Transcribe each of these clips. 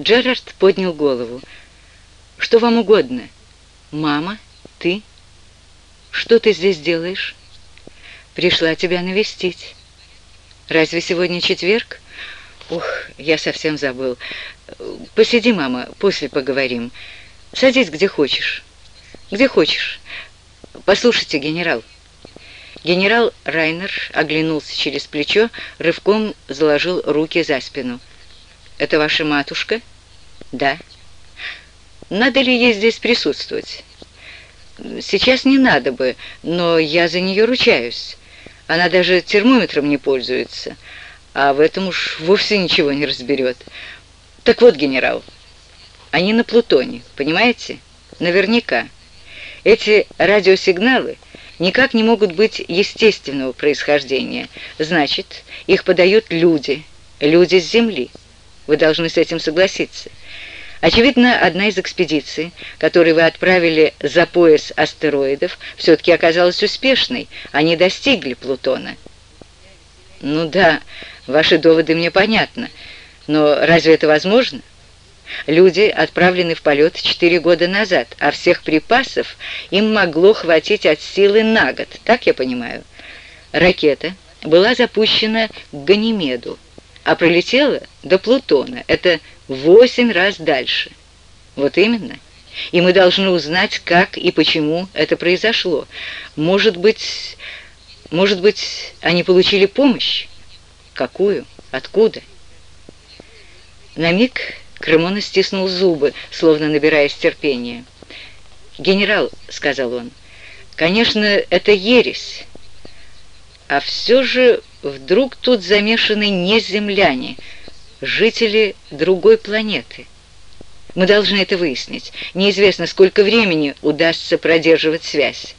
Джерард поднял голову. «Что вам угодно?» «Мама? Ты? Что ты здесь делаешь?» «Пришла тебя навестить». «Разве сегодня четверг?» «Ух, я совсем забыл. Посиди, мама, после поговорим. Садись где хочешь. Где хочешь. Послушайте, генерал». Генерал Райнер оглянулся через плечо, рывком заложил руки за спину. «Это ваша матушка?» «Да». «Надо ли ей здесь присутствовать?» «Сейчас не надо бы, но я за нее ручаюсь. Она даже термометром не пользуется, а в этом уж вовсе ничего не разберет. Так вот, генерал, они на Плутоне, понимаете? Наверняка. Эти радиосигналы никак не могут быть естественного происхождения. Значит, их подают люди, люди с Земли. Вы должны с этим согласиться. Очевидно, одна из экспедиций, которую вы отправили за пояс астероидов, все-таки оказалась успешной. Они достигли Плутона. Ну да, ваши доводы мне понятны, но разве это возможно? Люди отправлены в полет четыре года назад, а всех припасов им могло хватить от силы на год, так я понимаю. Ракета была запущена к Ганимеду, а пролетела до Плутона. Это восемь раз дальше. Вот именно. И мы должны узнать, как и почему это произошло. Может быть, может быть, они получили помощь? Какую? Откуда? На миг Кремона стиснул зубы, словно набираясь терпения. «Генерал», — сказал он, — «конечно, это ересь, а все же вдруг тут замешаны не земляне, жители другой планеты. Мы должны это выяснить. Неизвестно, сколько времени удастся продерживать связь.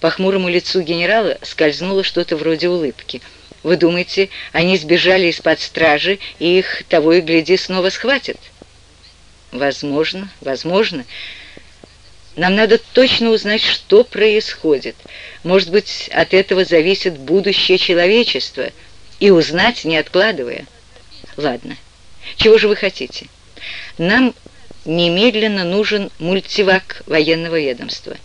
По хмурому лицу генерала скользнуло что-то вроде улыбки. «Вы думаете, они сбежали из-под стражи, и их, того и гляди, снова схватят?» «Возможно, возможно. Нам надо точно узнать, что происходит. Может быть, от этого зависит будущее человечества, и узнать, не откладывая». Ладно, чего же вы хотите? Нам немедленно нужен мультивак военного ведомства.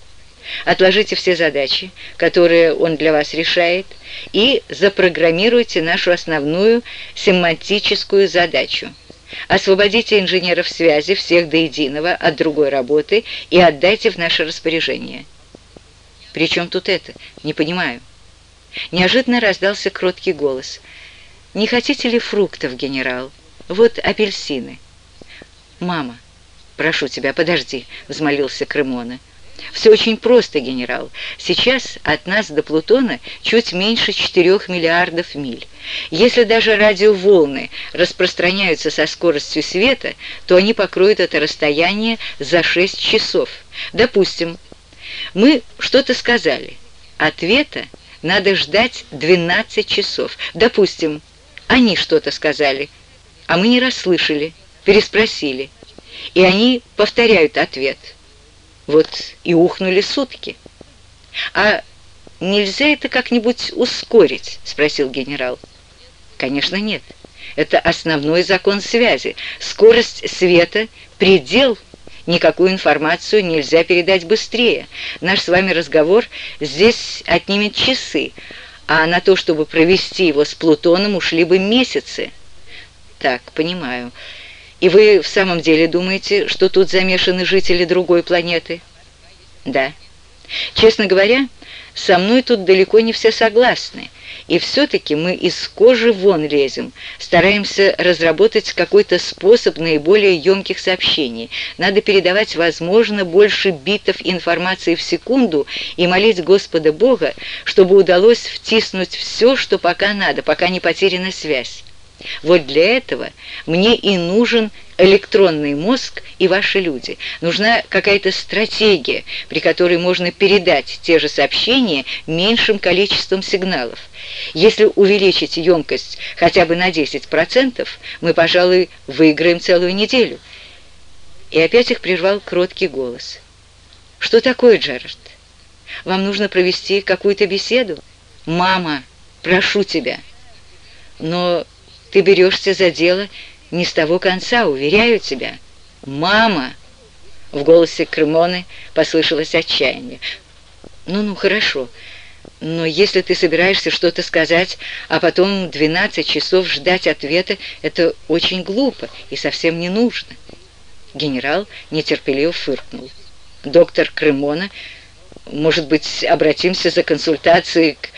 Отложите все задачи, которые он для вас решает, и запрограммируйте нашу основную семантическую задачу. Освободите инженеров связи всех до единого от другой работы и отдайте в наше распоряжение. При тут это? Не понимаю. Неожиданно раздался кроткий голос – «Не хотите ли фруктов, генерал? Вот апельсины». «Мама, прошу тебя, подожди», — взмолился Кремона. «Все очень просто, генерал. Сейчас от нас до Плутона чуть меньше четырех миллиардов миль. Если даже радиоволны распространяются со скоростью света, то они покроют это расстояние за шесть часов. Допустим, мы что-то сказали. Ответа надо ждать 12 часов. Допустим, они что-то сказали, а мы не расслышали, переспросили. И они повторяют ответ. Вот и ухнули сутки. «А нельзя это как-нибудь ускорить?» — спросил генерал. «Конечно, нет. Это основной закон связи. Скорость света — предел. Никакую информацию нельзя передать быстрее. Наш с вами разговор здесь отнимет часы, а на то, чтобы провести его с Плутоном, ушли бы месяцы. Так, понимаю. И вы в самом деле думаете, что тут замешаны жители другой планеты? Да. Честно говоря, со мной тут далеко не все согласны. И все-таки мы из кожи вон лезем, стараемся разработать какой-то способ наиболее емких сообщений. Надо передавать, возможно, больше битов информации в секунду и молить Господа Бога, чтобы удалось втиснуть все, что пока надо, пока не потеряна связь. Вот для этого мне и нужен электронный мозг и ваши люди. Нужна какая-то стратегия, при которой можно передать те же сообщения меньшим количеством сигналов. Если увеличить емкость хотя бы на 10%, мы, пожалуй, выиграем целую неделю. И опять их прервал кроткий голос. «Что такое, Джерард? Вам нужно провести какую-то беседу? Мама, прошу тебя!» «Но ты берешься за дело не с того конца, уверяю тебя. Мама!» В голосе Кремоны послышалось отчаяние. «Ну-ну, хорошо. Но если ты собираешься что-то сказать, а потом 12 часов ждать ответа, это очень глупо и совсем не нужно». Генерал нетерпеливо фыркнул. Доктор Кремона, может быть, обратимся за консультацией к